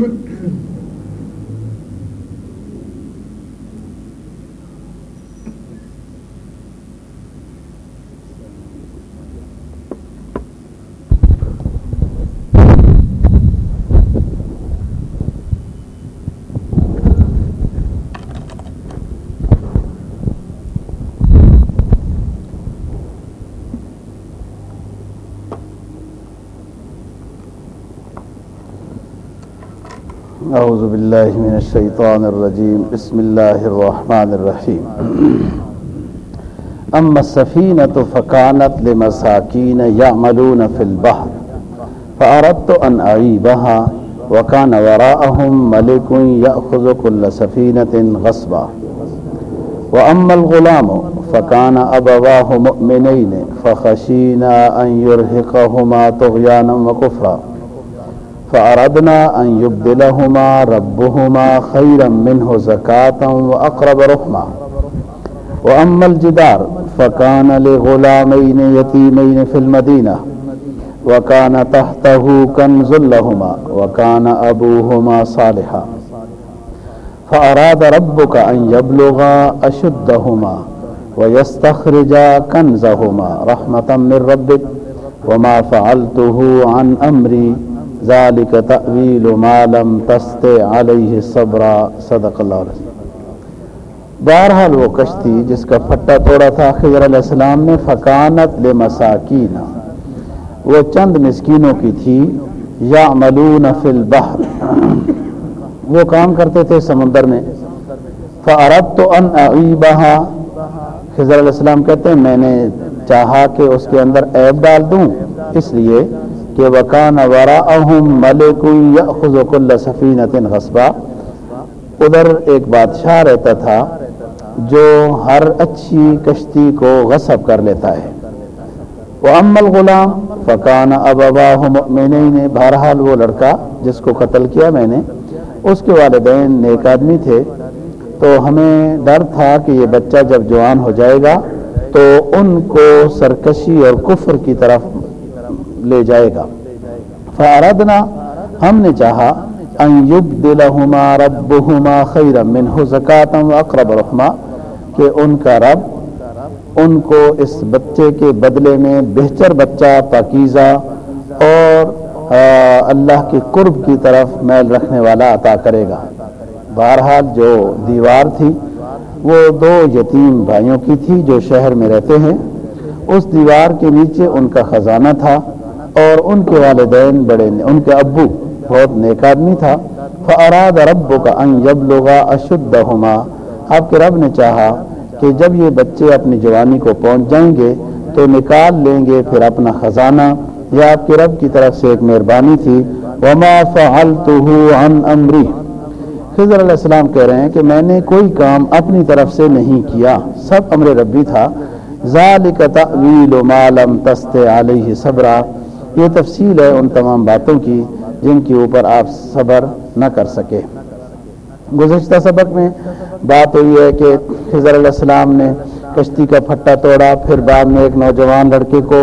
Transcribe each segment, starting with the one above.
good أعوذ بالله من الشيطان الرجيم. بسم الله الرحمن الرحيم. أما السفينة فكانت لمساكين يعملون في البحر، فأردت أن أعيبها، وكان وراءهم ملك يأخذ كل سفينة غصبا. وأما الغلام فكان أبواه مؤمنين، فخشينا أن يرهقهما طغيانا وكفرا. فأردنا أن يبدلهما ربهما خيرا منه زكاة وأقرب رحمة. وأما الجدار فكان لغلامين يتيمين في المدينة، وكان تحته كنز لهما، وكان أبوهما صالحا. فأراد ربك أن يبلغا أشدهما ويستخرجا كنزهما رحمة من ربك، وما فعلته عن أمري ذالک تعویل ما لم تست علیہ صبرا صدق اللہ علیہ بہرحال وہ کشتی جس کا پھٹا توڑا تھا، خضر علیہ السلام نے فکانت لمساکین. وہ چند مسکینوں کی تھی، یعملون فی البحر. وہ کام کرتے تھے سمندر میں. فَأَرَدْتُ أَنْ أَعِيبَهَا. خضر علیہ السلام کہتے ہیں، میں نے چاہا کہ اس کے اندر عیب ڈال دوں، اس لیے کہ وکان وراءہم ملک یأخذ کل غصبا۔ ادھر ایک بادشاہ رہتا تھا جو ہر اچھی کشتی کو غصب کر لیتا ہے۔ وَأَمَّا الْغُلَامِ فَكَانَ أَبَوَاهُ مُؤْمِنَيْنِ بہرحال وہ لڑکا جس کو قتل کیا میں نے، اس کے والدین نیک آدمی تھے۔ تو ہمیں ڈر تھا کہ یہ بچہ جب جوان ہو جائے گا تو ان کو سرکشی اور کفر کی طرف لے جائے گا۔ فاردنا ہم نے چاہا ان یبدلہما ربہما خیرا منہ زکاة و اقرب رحمہ کہ ان کا رب، ان کو اس بچے کے بدلے میں بہتر بچہ، پاکیزہ اور اللہ کے قرب کی طرف میل رکھنے والا عطا کرے گا۔ بہرحال جو دیوار تھی، وہ دو یتیم بھائیوں کی تھی جو شہر میں رہتے ہیں۔ اس دیوار کے نیچے ان کا خزانہ تھا۔ اور ان کے والدین بڑے ان کے ابو بہت نیک آدمی تھا۔ فاراد رب کا ان جب لوگا اشد آپ کے رب نے چاہا کہ جب یہ بچے اپنی جوانی کو پہنچ جائیں گے تو نکال لیں گے پھر اپنا خزانہ۔ یہ آپ کے رب کی طرف سے ایک مہربانی تھی۔ وما فعلته عن امری خضر علیہ السلام کہہ رہے ہیں کہ میں نے کوئی کام اپنی طرف سے نہیں کیا۔ سب امر ربی تھا۔ ذالک تعویل ما لم تست علیہ صبرا۔ یہ تفصیل ہے ان تمام باتوں کی جن کے اوپر آپ صبر نہ کر سکے۔ گزشتہ سبق میں بات ہوئی ہے کہ خضر علیہ السلام نے کشتی کا پھٹا توڑا، پھر بعد میں ایک نوجوان لڑکے کو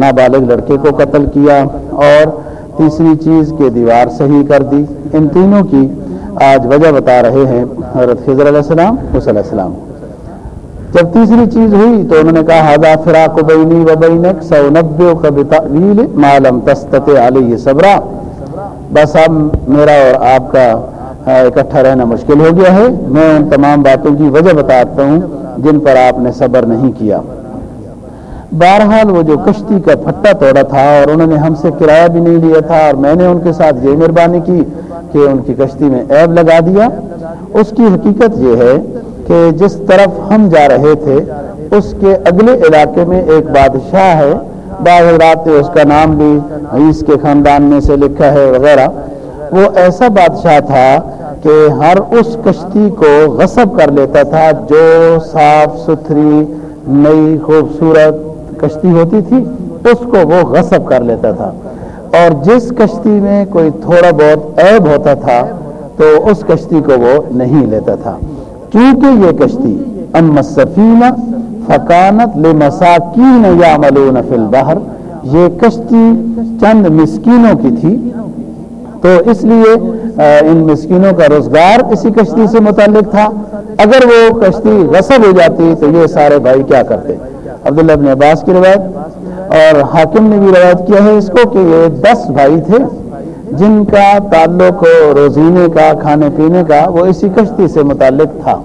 نابالغ لڑکے کو قتل کیا اور تیسری چیز کے دیوار صحیح کر دی۔ ان تینوں کی آج وجہ بتا رہے ہیں حضرت خضر علیہ السلام حس علیہ السلام۔ جب تیسری چیز ہوئی تو انہوں نے کہا ہاضا فراق بینی و بینک سو نبے کا معلوم تستت علیہ صبرا. بس اب میرا اور آپ کا اکٹھا رہنا مشکل ہو گیا ہے۔ میں ان تمام باتوں کی وجہ بتاتا ہوں جن پر آپ نے صبر نہیں کیا۔ بہرحال وہ جو کشتی کا پھٹا توڑا تھا اور انہوں نے ہم سے کرایہ بھی نہیں لیا تھا اور میں نے ان کے ساتھ یہ مہربانی کی کہ ان کی کشتی میں عیب لگا دیا۔ اس کی حقیقت یہ ہے کہ جس طرف ہم جا رہے تھے، اس کے اگلے علاقے میں ایک بادشاہ ہے۔ بعض رات نے اس کا نام بھی عیس کے خاندان میں سے لکھا ہے وغیرہ۔ وہ ایسا بادشاہ تھا کہ ہر اس کشتی کو غصب کر لیتا تھا جو صاف ستھری، نئی، خوبصورت کشتی ہوتی تھی۔ اس کو وہ غصب کر لیتا تھا۔ اور جس کشتی میں کوئی تھوڑا بہت عیب ہوتا تھا، تو اس کشتی کو وہ نہیں لیتا تھا۔ کیونکہ یہ کشتی ام سفینہ فکانت لمساکین یعملون فی البحر، یہ کشتی چند مسکینوں کی تھی، تو اس لیے ان مسکینوں کا روزگار اسی کشتی سے متعلق تھا۔ اگر وہ کشتی غصب ہو جاتی، تو یہ سارے بھائی کیا کرتے؟ عبداللہ ابن عباس کی روایت، اور حاکم نے بھی روایت کیا ہے اس کو کہ یہ دس بھائی تھے۔ جن کا تعلق روزینے کا، کھانے پینے کا، وہ اسی کشتی سے متعلق تھا۔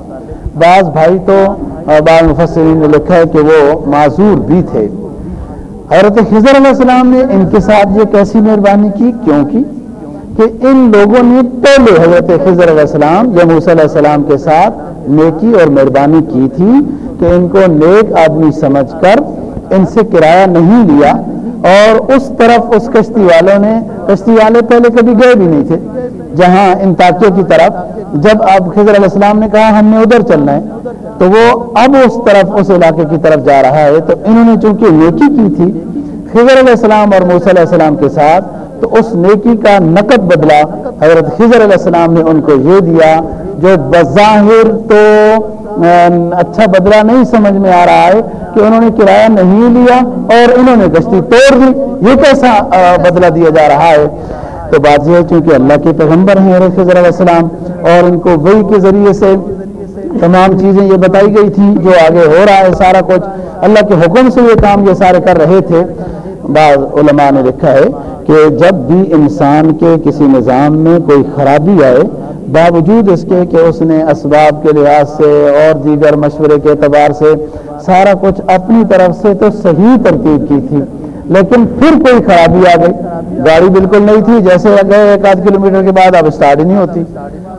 بعض بھائی تو بعض مفسرین نے لکھا ہے کہ وہ معذور بھی تھے۔ حضرت خضر علیہ السلام نے ان کے ساتھ یہ کیسی مہربانی کی؟ کیوں کی؟ کہ ان لوگوں نے پہلے حضرت خضر علیہ السلام، یا موسیٰ علیہ السلام کے ساتھ نیکی اور مہربانی کی تھی کہ ان کو نیک آدمی سمجھ کر ان سے کرایہ نہیں لیا۔ اور اس طرف اس کشتی والوں نے، کشتی والے پہلے کبھی گئے بھی نہیں تھے، جہاں ان تاکیوں کی طرف جب اب خضر علیہ السلام نے کہا ہم نے ادھر چلنا ہے، تو وہ اب اس طرف، اس علاقے کی طرف جا رہا ہے، تو انہوں نے چونکہ نیکی کی تھی خضر علیہ السلام اور موسیٰ علیہ السلام کے ساتھ، تو اس نیکی کا نقد بدلا حضرت خضر علیہ السلام نے ان کو یہ دیا جو بظاہر تو اچھا بدلا نہیں سمجھ میں آ رہا ہے کہ انہوں نے کرایہ نہیں لیا اور انہوں نے گشتی توڑ دی۔ یہ کیسا بدلا دیا جا رہا ہے؟ تو بات یہ ہے چونکہ اللہ کے پیغمبر ہیں علیہ السلام اور ان کو وہی کے ذریعے سے تمام چیزیں یہ بتائی گئی تھی جو آگے ہو رہا ہے سارا کچھ۔ اللہ کے حکم سے یہ کام یہ سارے کر رہے تھے۔ بعض علماء نے لکھا ہے کہ جب بھی انسان کے کسی نظام میں کوئی خرابی آئے باوجود اس کے کہ اس نے اسباب کے لحاظ سے اور دیگر مشورے کے اعتبار سے سارا کچھ اپنی طرف سے تو صحیح ترتیب کی تھی، لیکن پھر کوئی خرابی آ گئی۔ گاڑی بالکل نہیں تھی، جیسے گئے ایک آدھ کلو کے بعد اب اسٹارٹ ہی نہیں ہوتی۔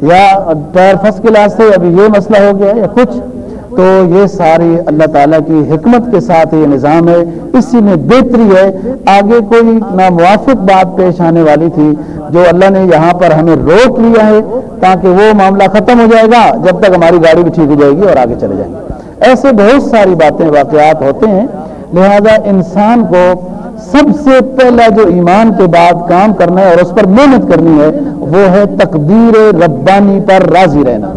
یا ٹائر فسٹ کلاس سے ابھی یہ مسئلہ ہو گیا یا کچھ۔ تو یہ ساری اللہ تعالیٰ کی حکمت کے ساتھ یہ نظام ہے۔ اسی میں بہتری ہے۔ آگے کوئی ناموافق بات پیش آنے والی تھی جو اللہ نے یہاں پر ہمیں روک لیا ہے تاکہ وہ معاملہ ختم ہو جائے گا جب تک ہماری گاڑی بھی ٹھیک ہو جائے گی اور آگے چلے جائیں گے۔ ایسے بہت ساری باتیں واقعات ہوتے ہیں۔ لہذا انسان کو سب سے پہلا جو ایمان کے بعد کام کرنا ہے اور اس پر محنت کرنی ہے وہ ہے تقدیر ربانی پر راضی رہنا۔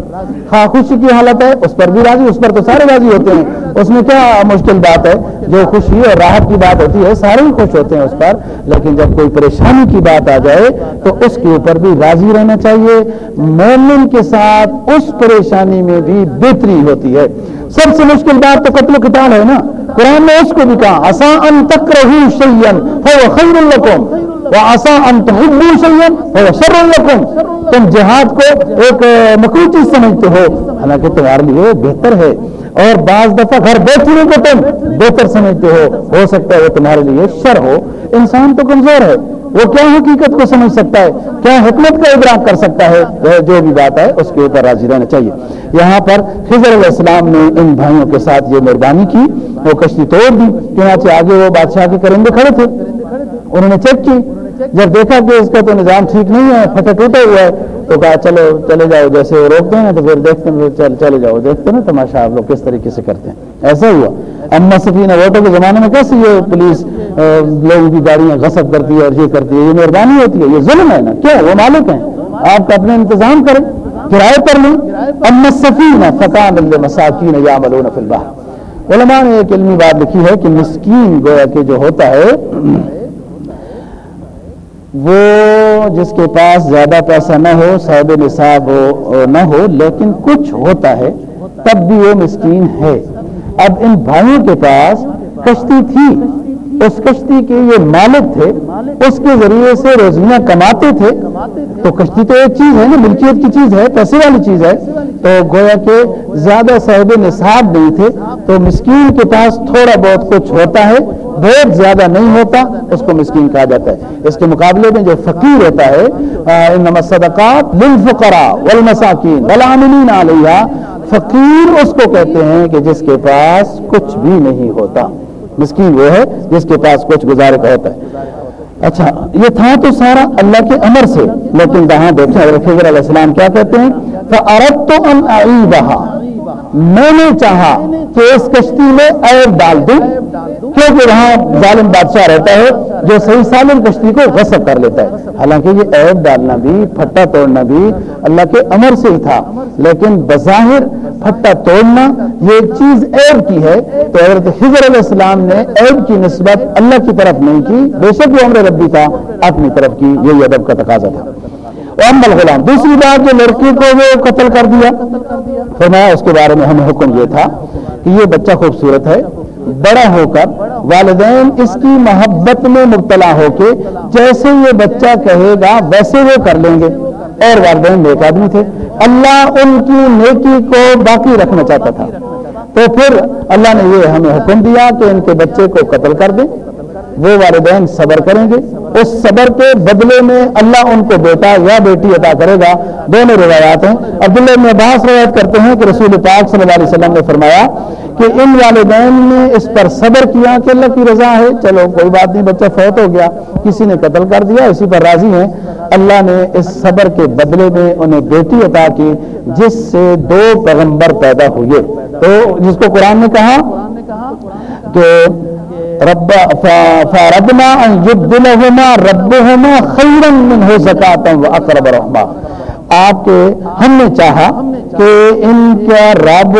ہاں خوشی کی حالت ہے، اس پر بھی راضی، اس پر تو سارے راضی ہوتے ہیں۔ اس میں کیا مشکل بات ہے؟ جو خوشی اور راحت کی بات ہوتی ہے، سارے ہی خوش ہوتے ہیں اس پر۔ لیکن جب کوئی پریشانی کی بات آ جائے، تو اس کے اوپر بھی راضی رہنا چاہیے۔ مومن کے ساتھ اس پریشانی میں بھی بہتری ہوتی ہے۔ سب سے مشکل بات تو قتل و قتال ہے نا۔ قرآن نے اس کو بھی کہا آسان تک رہی شیئن خیر القم وہ آسان شر القم تم جہاد کو ایک مکرو چیز سمجھتے ہو. حالانکہ تمہارے لیے بہتر ہے. اور بعض دفعہ گھر بیٹھنے کو تم بہتر سمجھتے ہو. ہو سکتا ہے وہ تمہارے لیے شر ہو. انسان تو کمزور ہے. وہ کیا حقیقت کو سمجھ سکتا ہے؟ کیا حکمت کا ادراک کر سکتا ہے؟ وہ جو بھی بات ہے اس کے اوپر راضی رہنا چاہیے. یہاں پر خضر علیہ السلام نے ان بھائیوں کے ساتھ یہ مہربانی کی. وہ کشتی توڑ دی. چنانچہ آگے وہ بادشاہ کے کرندے کھڑے تھے. انہوں نے چیک کی. جب دیکھا کہ اس کا تو نظام ٹھیک نہیں ہے پھٹا ٹوٹا ہوا ہے، تو کہا چلو، چلے جاؤ، جیسے وہ روکتے ہیں تو پھر دیکھتے ہیں چل، چلے جاؤ، دیکھتے ہیں نا تماشا آپ لوگ کس طریقے سے کرتے ہیں۔ ایسا ہوا۔ اما سفینہ ووٹوں کے زمانے میں کیسے یہ پولیس لوگوں کی گاڑیاں غصب کرتی ہے اور یہ کرتی ہے، یہ مہربانی ہوتی ہے، یہ ظلم ہے نا۔ کیا وہ مالک ہیں؟ آپ کا اپنے انتظام کریں۔ کرائے پر لیں اما سفینہ فقان مساکین یا ملون فی البحر۔ علماء نے ایک علمی بات لکھی ہے کہ مسکین گویا کہ جو ہوتا ہے وہ جس کے پاس زیادہ پیسہ نہ ہو، صاحب نصاب ہو نہ ہو، لیکن کچھ ہوتا ہے، تب بھی وہ مسکین ہے۔ اب ان بھائیوں کے پاس کشتی تھی۔ اس کشتی کے یہ مالک تھے۔ اس کے ذریعے سے روزیاں کماتے تھے۔ تو کشتی تو ایک چیز ہے نا، ملکیت کی چیز ہے، پیسے والی چیز ہے۔ تو گویا کہ زیادہ صاحب نصاب نہیں تھے۔ تو مسکین کے پاس تھوڑا بہت کچھ ہوتا ہے۔ بہت زیادہ نہیں ہوتا، اس کو مسکین کہا جاتا ہے۔ اس کے مقابلے میں جو فقیر ہوتا ہے انما صدقات للفقراء والمساکین والعاملین علیہ فقیر اس کو کہتے ہیں کہ جس کے پاس کچھ بھی نہیں ہوتا۔ مسکین وہ ہے جس کے پاس کچھ گزارے کا ہوتا ہے۔ اچھا یہ تھا تو سارا اللہ کے امر سے۔ لیکن وہاں دیکھیں خضر علیہ السلام کیا کہتے ہیں؟ عرب تو ان بہا میں نے چاہا کہ اس کشتی میں عیب ڈال دوں، کیونکہ وہاں ظالم بادشاہ رہتا ہے جو صحیح سالم کشتی کو غصب کر لیتا ہے۔ حالانکہ یہ عیب ڈالنا بھی، پھٹا توڑنا بھی اللہ کے امر سے ہی تھا۔ لیکن بظاہر پھٹا توڑنا یہ چیز عیب کی ہے۔ تو حضرت خضر علیہ السلام نے عیب کی نسبت اللہ کی طرف نہیں کی، بے شک وہ عمر ربی تھا، اپنی طرف کی، یہی ادب کا تقاضا تھا۔ امل غلام، دوسری بات جو لڑکی کو وہ قتل کر دیا۔ فرمایا اس کے بارے میں ہمیں حکم یہ تھا کہ یہ بچہ خوبصورت ہے، بڑا ہو کر والدین اس کی محبت میں مبتلا ہو کے جیسے یہ بچہ کہے گا، ویسے وہ کر لیں گے۔ اور والدین ایک آدمی تھے۔ اللہ ان کی نیکی کو باقی رکھنا چاہتا تھا۔ تو پھر اللہ نے یہ ہمیں حکم دیا کہ ان کے بچے کو قتل کر دیں۔ وہ والدین صبر کریں گے۔ اس صبر کے بدلے میں اللہ ان کو بیٹا یا بیٹی عطا کرے گا۔ دونوں روایات ہیں۔ عبداللہ میں عباس روایت کرتے ہیں کہ رسول پاک صلی اللہ علیہ وسلم نے فرمایا کہ ان والدین نے اس پر صبر کیا کہ اللہ کی رضا ہے۔ چلو، کوئی بات نہیں، بچہ فوت ہو گیا، کسی نے قتل کر دیا، اسی پر راضی ہیں۔ اللہ نے اس صبر کے بدلے میں انہیں بیٹی عطا کی، جس سے دو پیغمبر پیدا ہوئے۔ تو جس کو قرآن نے کہا کہ رب فربنا ان يبدلهما ربهما خيرا منه زكاه واقرب رحما آپ کے ہم نے چاہا کہ ان کا رب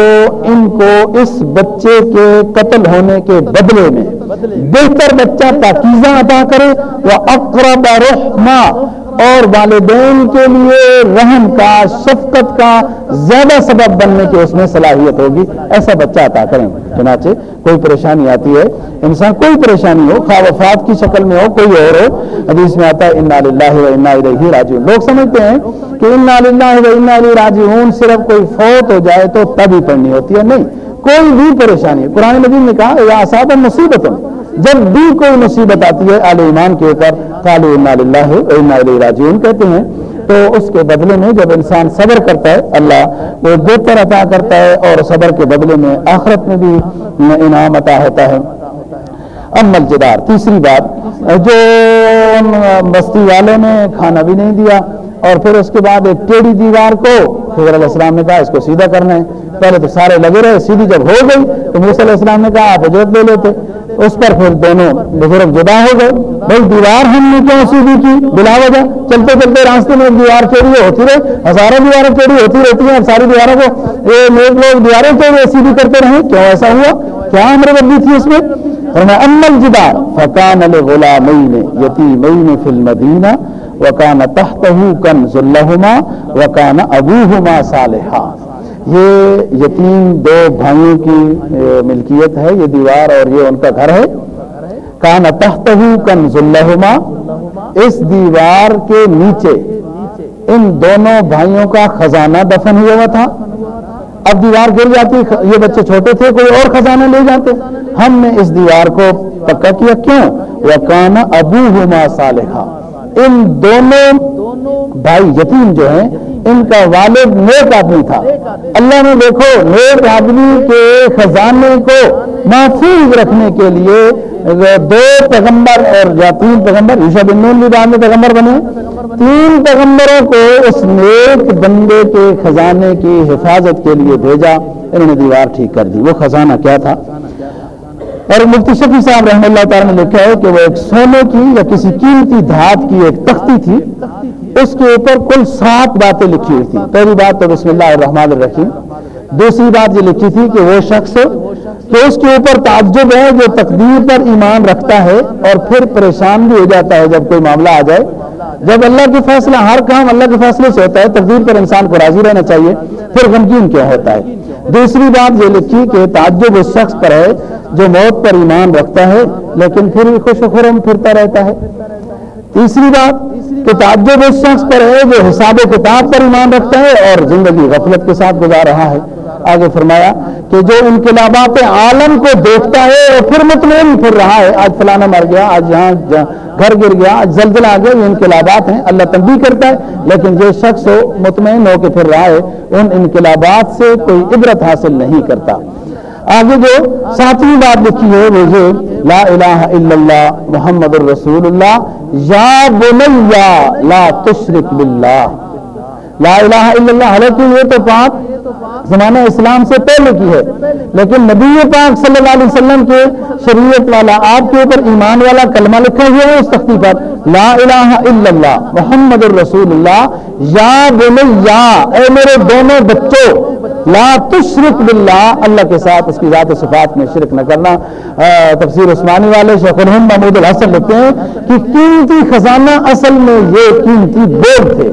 ان کو اس بچے کے قتل ہونے کے بدلے میں بہتر بچہ پاکیزہ عطا کرے وہ اقرب رحمہ اور والدین کے لیے رحم کا، شفقت کا زیادہ سبب بننے کی اس میں صلاحیت ہوگی۔ ایسا بچہ عطا کریں۔ چنانچہ کوئی پریشانی آتی ہے، انسان کوئی پریشانی ہو، خواہ وفات کی شکل میں ہو، کوئی اور ہو، حدیث میں آتا ہے، انا للہ و انا الیہ راجعون لوگ سمجھتے ہیں کہ انا للہ و انا الیہ راجعون صرف کوئی فوت ہو جائے تو تب ہی پڑھنی ہوتی ہے، نہیں۔ کوئی بھی پریشانی قرآن مجید نے کہا، یا صاحب مصیبت جب بھی کوئی مصیبت آتی ہے عال ایمان کے اوپر قالو انا للہ انا الیہ راجعون کہتے ہیں۔ تو اس کے بدلے میں جب انسان صبر کرتا ہے، اللہ وہ بہتر عطا کرتا ہے اور صبر کے بدلے میں آخرت میں بھی انعام عطا ہوتا ہے۔ امل جدار تیسری بات، جو بستی والے نے کھانا بھی نہیں دیا اور پھر اس کے بعد ایک ٹیڑھی دیوار کو حضر علیہ السلام نے کہا اس کو سیدھا کرنا ہے پہلے تو سارے لگے رہے، سیدھی جب ہو گئی تو علیہ السلام نے کہا، آپ اجرت لے لیتے۔ اس پر پھر دونوں بزرگ جدا ہو گئے۔ بھائی دیوار ہم نے کیوں سیدھی کی؟ بلا وجہ۔ چلتے چلتے راستے میں دیوار چوری ہوتی رہے ہزاروں دیواریں چوری ہوتی رہتی ہیں۔ ساری دیواروں کو یہ لوگ لوگ دیواریں چوری سیدھی کرتے رہے۔ کیوں ایسا ہوا؟ کیا ہمارے بدلی تھی اس میں؟ امل جدا فکان الغلامین یتیمین فی المدینہ۔ وکان تحتہ کنز لہما وکان ابوہما صالحا۔ یہ یتیم دو بھائیوں کی ملکیت ہے، یہ دیوار اور یہ ان کا گھر ہے۔ کان تحتہ کنز لہما اس دیوار کے نیچے ان دونوں بھائیوں کا خزانہ دفن ہوا ہوا تھا۔ اب دیوار گر جاتی، یہ بچے چھوٹے تھے، کوئی اور خزانہ لے جاتے۔ ہم نے اس دیوار کو پکا کیا، کیوں؟ وہ کانا ابو ہما صالحہ ان دونوں بھائی یتیم جو ہیں، ان کا والد نیک آدمی تھا۔ اللہ نے دیکھو نیک آدمی کے خزانے کو محفوظ رکھنے کے لیے دو پیغمبر اور یا تین پیغمبر یوشا بن بھی بعد میں پیغمبر بنے۔ تین پیغمبروں کو اس نیک بندے کے خزانے کی حفاظت کے لیے بھیجا۔ انہوں نے دیوار ٹھیک کر دی۔ وہ خزانہ کیا تھا؟ اور مفتی شفی صاحب رحمۃ اللہ تعالیٰ نے لکھا ہے کہ وہ ایک سونے کی یا کسی قیمتی دھات کی ایک تختی تھی، اس کے اوپر کل سات باتیں لکھی ہوئی تھی پہلی بات تو بسم اللہ الرحمن الرحیم۔ دوسری بات یہ لکھی تھی کہ وہ شخص کہ اس کے اوپر تعجب ہے، جو تقدیر پر ایمان رکھتا ہے اور پھر پریشان بھی ہو جاتا ہے جب کوئی معاملہ آ جائے۔ جب اللہ کے فیصلہ ہر کام اللہ کے فیصلے سے ہوتا ہے، تقدیر پر انسان کو راضی رہنا چاہیے، پھر غمگین کیا ہوتا ہے۔ دوسری بات یہ لکھی کہ تعجب اس شخص پر ہے جو موت پر ایمان رکھتا ہے، لیکن پھر بھی خوش و خرم پھرتا رہتا ہے۔ تیسری بات کہ تعجب اس شخص پر ہے جو حساب و کتاب پر ایمان رکھتا ہے اور زندگی غفلت کے ساتھ گزار رہا ہے۔ آگے فرمایا کہ جو انقلابات عالم کو دیکھتا ہے اور پھر مطمئن پھر رہا ہے، آج فلانا مر گیا، آج یہاں گھر گر گیا، آج زلزلہ آ گیا، یہ انقلابات ہیں، اللہ تنبیہ کرتا ہے۔ لیکن جو شخص مطمئن ہو کے پھر رہا ہے، ان انقلابات سے کوئی عبرت حاصل نہیں کرتا۔ آگے جو ساتویں بات لکھی ہے وہ یہ لا الہ الا اللہ محمد الرسول اللہ، یا بنیا لا تشرک باللہ۔ لا الہ الا اللہ، حالانکہ یہ تو بات زمانہ اسلام سے پہلے کی ہے، لیکن نبی پاک صلی اللہ علیہ وسلم کے شریعت والا، آپ کے اوپر ایمان والا کلمہ لکھا ہوا ہے اس تختی پر لا الہ الا اللہ، محمد الرسول اللہ، یا بنیا، اے میرے دونوں بچوں، لا تشرک باللہ، اللہ کے ساتھ اس کی ذات صفات میں شرک نہ کرنا۔ تفسیر عثمانی والے شیخ محمود الحسن لکھتے ہیں کہ قیمتی خزانہ اصل میں یہ قیمتی بورڈ تھے،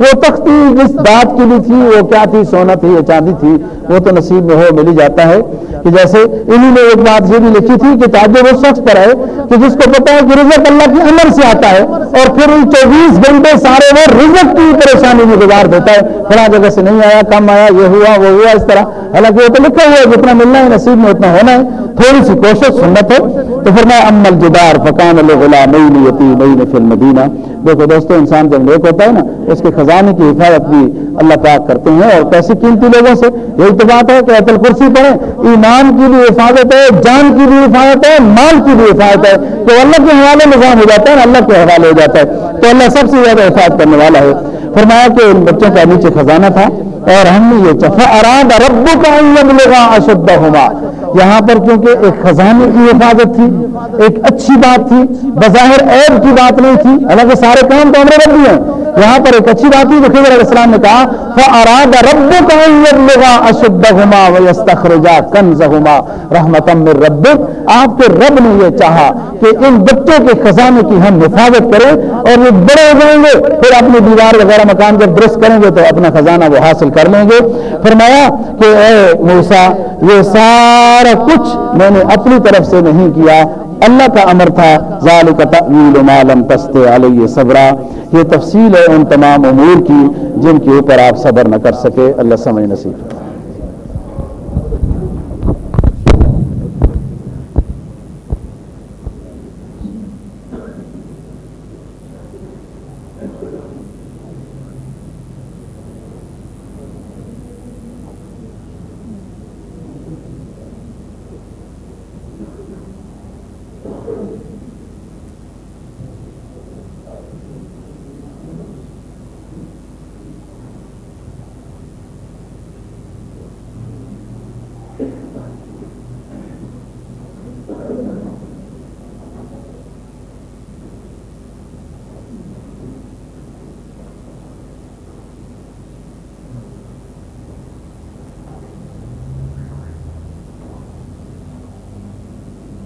وہ تختی جس دانت کی بھی تھی، وہ کیا تھی؟ سونا تھی یا چاندی تھی، وہ تو نصیب میں ہو، ملی جاتا ہے۔ کہ جیسے انہی نے ایک بات یہ بھی لکھی تھی کہ تاجر وہ شخص پر ہے کہ جس کو پتا ہے کہ رزق اللہ کے امر سے آتا ہے، اور پھر ان چوبیس گھنٹے سارے وہ رزق کی پریشانی میں گزار دیتا ہے۔ فلاں جگہ سے نہیں آیا، کم آیا، یہ ہوا، وہ ہوا، اس طرح۔ حالانکہ وہ تو لکھا ہوا ہے جتنا ملنا ہے، نصیب میں اتنا ہونا ہے۔ تھوڑی سی کوشش، سنت ہے تو پھر میں امل جدار فقان الغلام نئی یتی نئی فل مدینہ دیکھو دوستو انسان جب نیک ہوتا ہے نا، اس کے خزانے کی حفاظت بھی اللہ پاک کرتے ہیں اور کیسی قیمتی لوگوں سے۔ یہی تو بات ہے کہ ایتل کرسی پڑھیں۔ ایمان کی بھی حفاظت ہے، جان کی بھی حفاظت ہے، مال کی بھی حفاظت ہے۔ تو اللہ کے حوالے نظام ہو جاتا ہے، اللہ کے حوالے ہو جاتا ہے۔ تو اللہ سب سے زیادہ حفاظت کرنے والا ہے۔ فرمایا کہ ان بچوں کا نیچے خزانہ تھا اور ہم نے یہ چفا اراد ربو کا ملے اشدہ ہوا یہاں پر کیونکہ ایک خزانے کی حفاظت تھی، ایک اچھی بات تھی، بظاہر عیب کی بات نہیں تھی، حالانکہ سارے کام تو ہمارے رب ہیں یہاں پر ایک اچھی بات تھی تو خضر علیہ السلام نے کہا فاراد رب کا اشدہما ویستخرجا کنزہما رحمتا من ربک آپ کے رب نے یہ چاہا کہ ان بچوں کے خزانے کی ہم حفاظت کریں اور یہ بڑے ہو جائیں گے۔ پھر اپنی دیوار وغیرہ مکان جب درست کریں گے تو اپنا خزانہ وہ حاصل کر لیں گے۔ فرمایا کہ اے موسا یہ سارا کچھ میں نے اپنی طرف سے نہیں کیا اللہ کا امر تھا ذالک تعویل ما لم تستے علیہ صبرا۔ یہ تفصیل ہے ان تمام امور کی جن کے اوپر آپ صبر نہ کر سکے۔ اللہ سمجھ نصیب